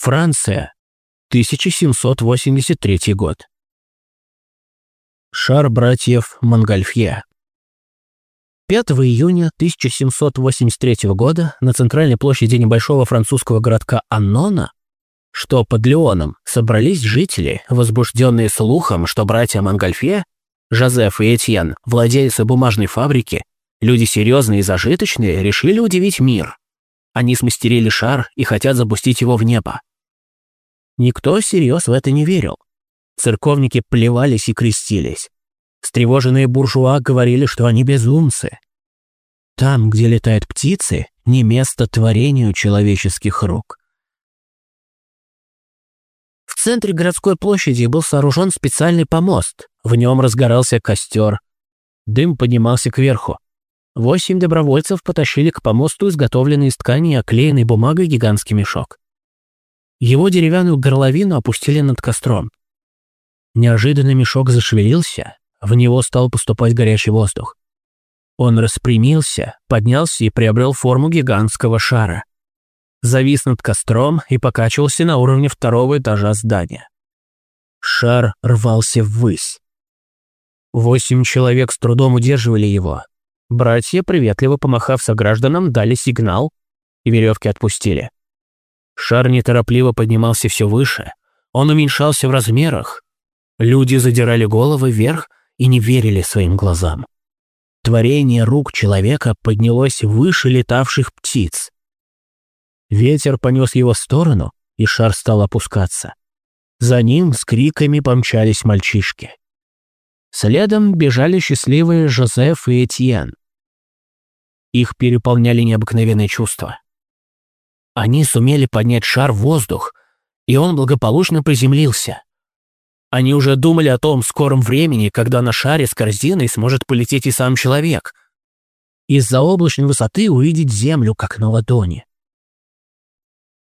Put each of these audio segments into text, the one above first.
Франция. 1783 год. Шар братьев Монгольфье. 5 июня 1783 года на центральной площади небольшого французского городка Аннона, что под Леоном, собрались жители, возбужденные слухом, что братья Монгольфье, Жозеф и Этьен, владельцы бумажной фабрики, люди серьезные и зажиточные, решили удивить мир. Они смастерили шар и хотят запустить его в небо. Никто всерьез в это не верил. Церковники плевались и крестились. Встревоженные буржуа говорили, что они безумцы. Там, где летают птицы, не место творению человеческих рук. В центре городской площади был сооружен специальный помост. В нем разгорался костер. Дым поднимался кверху. Восемь добровольцев потащили к помосту изготовленный из ткани и оклеенной бумагой гигантский мешок. Его деревянную горловину опустили над костром. Неожиданно мешок зашевелился, в него стал поступать горячий воздух. Он распрямился, поднялся и приобрел форму гигантского шара. Завис над костром и покачивался на уровне второго этажа здания. Шар рвался ввысь. Восемь человек с трудом удерживали его. Братья, приветливо помахав согражданам, дали сигнал, и веревки отпустили. Шар неторопливо поднимался все выше, он уменьшался в размерах. Люди задирали головы вверх и не верили своим глазам. Творение рук человека поднялось выше летавших птиц. Ветер понес его в сторону, и шар стал опускаться. За ним с криками помчались мальчишки. Следом бежали счастливые Жозеф и Этьен. Их переполняли необыкновенные чувства. Они сумели поднять шар в воздух, и он благополучно приземлился. Они уже думали о том скором времени, когда на шаре с корзиной сможет полететь и сам человек. Из-за облачной высоты увидеть Землю, как на ладони.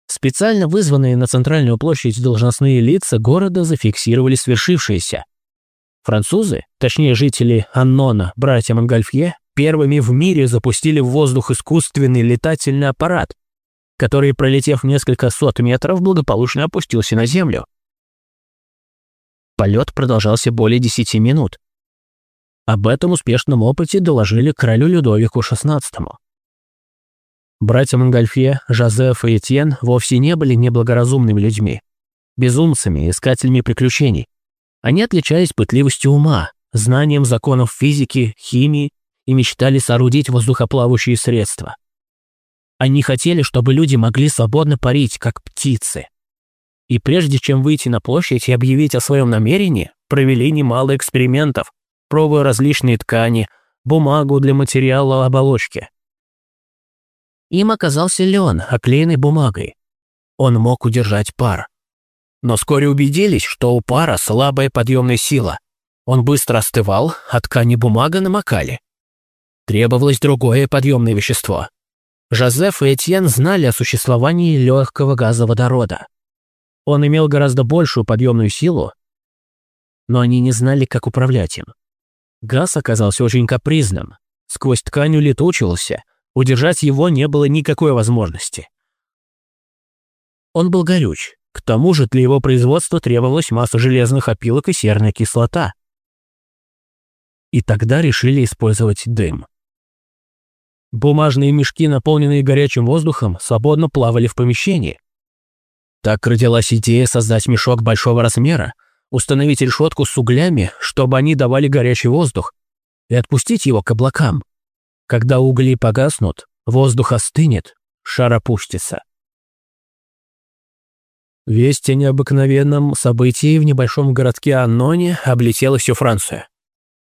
Специально вызванные на центральную площадь должностные лица города зафиксировали свершившееся. Французы, точнее жители Аннона, братья Монгольфье, первыми в мире запустили в воздух искусственный летательный аппарат, который, пролетев несколько сот метров, благополучно опустился на землю. Полет продолжался более 10 минут. Об этом успешном опыте доложили королю Людовику XVI. Братья Монгольфье, Жозеф и Этьен вовсе не были неблагоразумными людьми, безумцами, искателями приключений. Они отличались пытливостью ума, знанием законов физики, химии и мечтали соорудить воздухоплавающие средства. Они хотели, чтобы люди могли свободно парить, как птицы. И прежде чем выйти на площадь и объявить о своем намерении, провели немало экспериментов, пробуя различные ткани, бумагу для материала оболочки. Им оказался лен, оклеенный бумагой. Он мог удержать пар. Но вскоре убедились, что у пара слабая подъемная сила. Он быстро остывал, а ткани бумага намокали. Требовалось другое подъемное вещество. Жозеф и Этьен знали о существовании легкого газа водорода. Он имел гораздо большую подъемную силу, но они не знали, как управлять им. Газ оказался очень капризным, сквозь ткань улетучивался, удержать его не было никакой возможности. Он был горюч, к тому же для его производства требовалась масса железных опилок и серная кислота. И тогда решили использовать дым. Бумажные мешки, наполненные горячим воздухом, свободно плавали в помещении. Так родилась идея создать мешок большого размера, установить решетку с углями, чтобы они давали горячий воздух, и отпустить его к облакам. Когда угли погаснут, воздух остынет, шар опустится. Весть о необыкновенном событии в небольшом городке Анноне облетела всю Францию.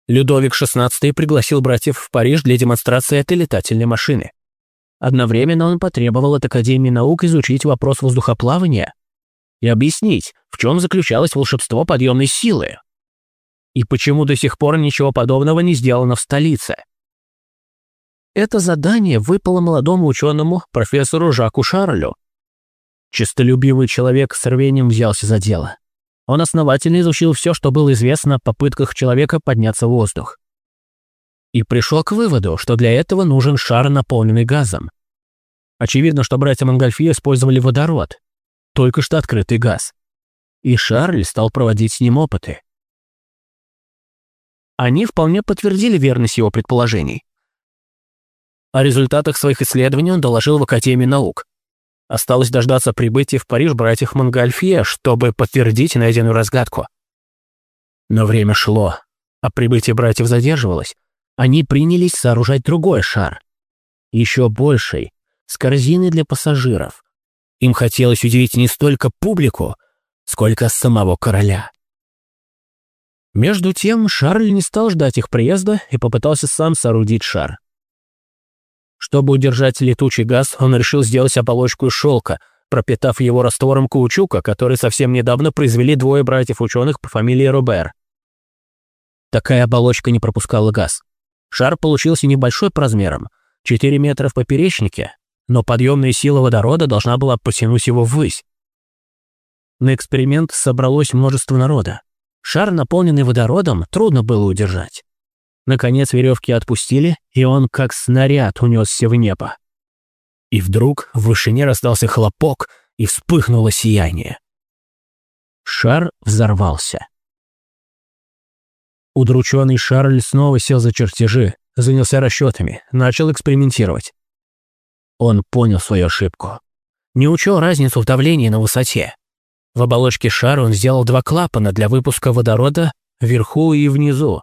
Людовик XVI пригласил братьев в Париж для демонстрации этой летательной машины. Одновременно он потребовал от Академии наук изучить вопрос воздухоплавания и объяснить, в чем заключалось волшебство подъемной силы. И почему до сих пор ничего подобного не сделано в столице. Это задание выпало молодому ученому профессору Жаку Шарлю. Чистолюбивый человек с рвением взялся за дело. Он основательно изучил все, что было известно о попытках человека подняться в воздух. И пришел к выводу, что для этого нужен шар, наполненный газом. Очевидно, что братья Монгольфье использовали водород. только что открытый газ. И Шарль стал проводить с ним опыты. Они вполне подтвердили верность его предположений. О результатах своих исследований он доложил в Академии наук. Осталось дождаться прибытия в Париж братьев Монгольфье, чтобы подтвердить найденную разгадку. Но время шло, а прибытие братьев задерживалось. Они принялись сооружать другой шар. Еще больший, с корзиной для пассажиров. Им хотелось удивить не столько публику, сколько самого короля. Между тем Шарль не стал ждать их приезда и попытался сам соорудить шар. Чтобы удержать летучий газ, он решил сделать оболочку из шелка, пропитав его раствором каучука, который совсем недавно произвели двое братьев-ученых по фамилии Робер. Такая оболочка не пропускала газ. Шар получился небольшой по размерам, 4 метра в поперечнике, но подъемная сила водорода должна была потянуть его ввысь. На эксперимент собралось множество народа. Шар, наполненный водородом, трудно было удержать. Наконец веревки отпустили, и он как снаряд унесся в небо. И вдруг в вышине раздался хлопок, и вспыхнуло сияние. Шар взорвался. Удрученный Шарль снова сел за чертежи, занялся расчетами, начал экспериментировать. Он понял свою ошибку. Не учел разницу в давлении на высоте. В оболочке шара он сделал два клапана для выпуска водорода вверху и внизу.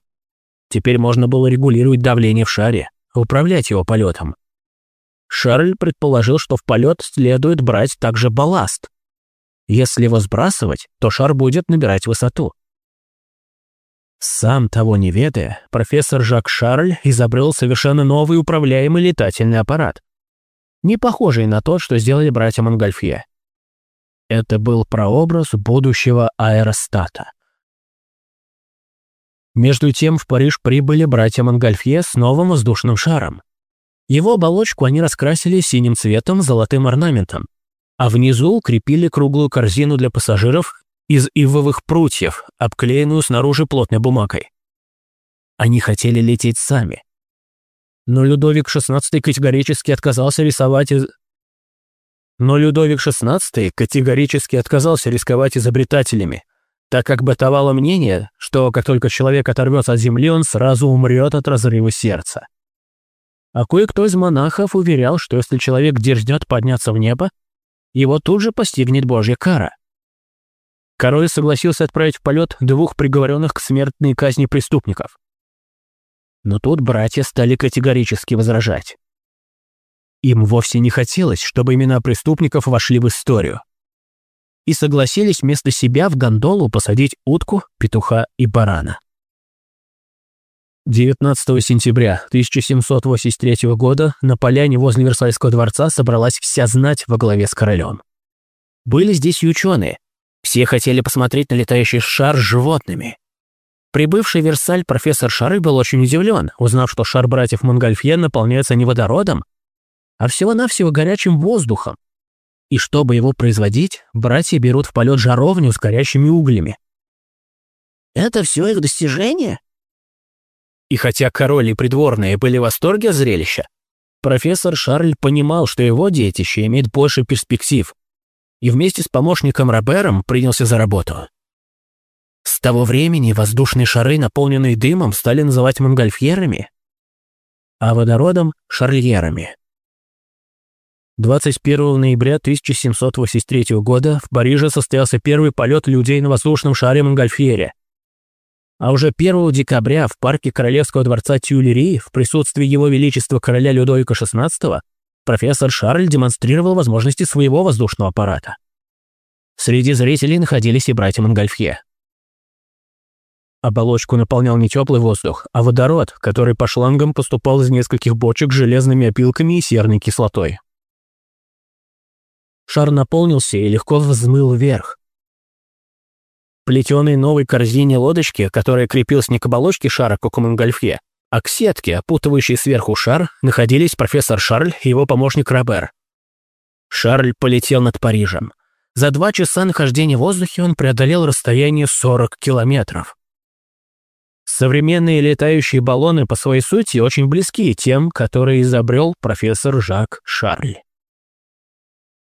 Теперь можно было регулировать давление в шаре, управлять его полетом. Шарль предположил, что в полет следует брать также балласт. Если его сбрасывать, то шар будет набирать высоту. Сам того не ведая, профессор Жак Шарль изобрел совершенно новый управляемый летательный аппарат не похожий на тот, что сделали братья Монгольфье. Это был прообраз будущего аэростата. Между тем в Париж прибыли братья Монгольфье с новым воздушным шаром. Его оболочку они раскрасили синим цветом с золотым орнаментом, а внизу укрепили круглую корзину для пассажиров из ивовых прутьев, обклеенную снаружи плотной бумагой. Они хотели лететь сами, но Людовик XVI категорически отказался рисовать из... Но Людовик XVI категорически отказался рисковать изобретателями, так как бытовало мнение, что как только человек оторвется от земли, он сразу умрет от разрыва сердца. А кое-кто из монахов уверял, что если человек дерзнет подняться в небо, его тут же постигнет божья кара. Король согласился отправить в полет двух приговоренных к смертной казни преступников. Но тут братья стали категорически возражать. Им вовсе не хотелось, чтобы имена преступников вошли в историю. И согласились вместо себя в гондолу посадить утку, петуха и барана. 19 сентября 1783 года на поляне возле Версальского дворца собралась вся знать во главе с королем. Были здесь и ученые. Все хотели посмотреть на летающий шар с животными. Прибывший в Версаль профессор Шары был очень удивлен, узнав, что шар братьев Монгольфье наполняется не водородом, а всего-навсего горячим воздухом. И чтобы его производить, братья берут в полет жаровню с горящими углями. Это все их достижение? И хотя король и придворные были в восторге от зрелища, профессор Шарль понимал, что его детище имеет больше перспектив, и вместе с помощником Робером принялся за работу. С того времени воздушные шары, наполненные дымом, стали называть монгольфьерами, а водородом – шарльерами. 21 ноября 1783 года в Париже состоялся первый полет людей на воздушном шаре Монгольфьере. А уже 1 декабря в парке Королевского дворца Тюильри в присутствии Его Величества короля Людовика XVI профессор Шарль демонстрировал возможности своего воздушного аппарата. Среди зрителей находились и братья Монгольфье. Оболочку наполнял не теплый воздух, а водород, который по шлангам поступал из нескольких бочек с железными опилками и серной кислотой. Шар наполнился и легко взмыл вверх. Плетеной новой корзине лодочки, которая крепилась не к оболочке шара, как у Монгольфье, а к сетке, опутывающей сверху шар, находились профессор Шарль и его помощник Робер. Шарль полетел над Парижем. За два часа нахождения в воздухе он преодолел расстояние 40 километров. Современные летающие баллоны по своей сути очень близки тем, которые изобрел профессор Жак Шарль.